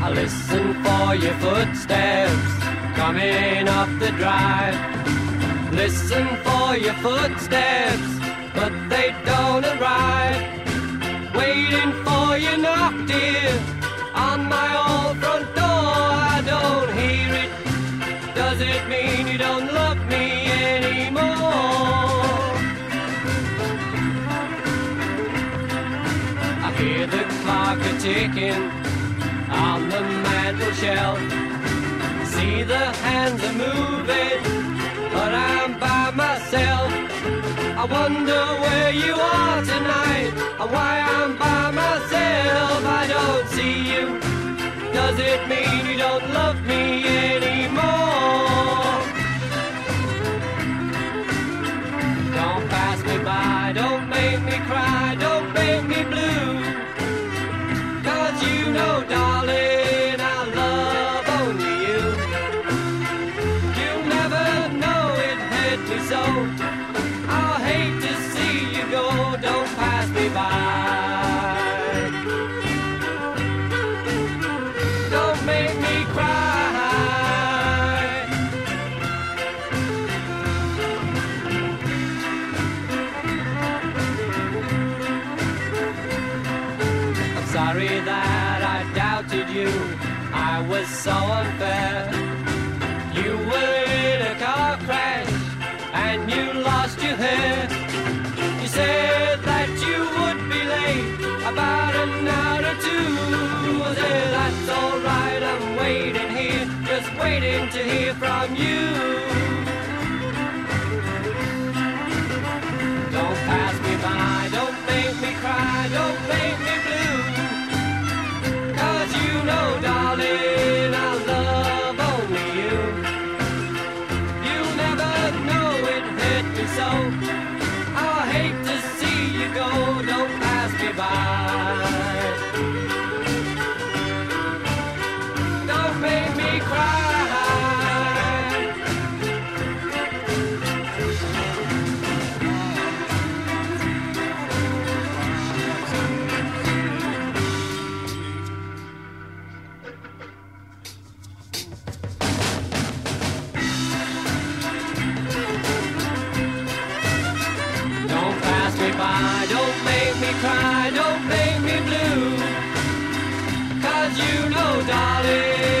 I listen for your footsteps coming up the drive. Listen for your footsteps, but they don't arrive. Waiting for you knock, dear, on my old front door. I don't hear it. Does it mean you don't love me anymore? I hear the clock a ticking on the mantel shelf. See the hands are moving, but I'm by myself. I wonder where you are tonight, make me cry, sorry that I doubted you. I was so unfair. You were in a car crash and you lost your hair. You said that you would be late about an hour or two. I said, that's alright, I'm waiting here, just waiting to hear from you. So. Don't make me cry, don't make me blue. Cause you know, darling,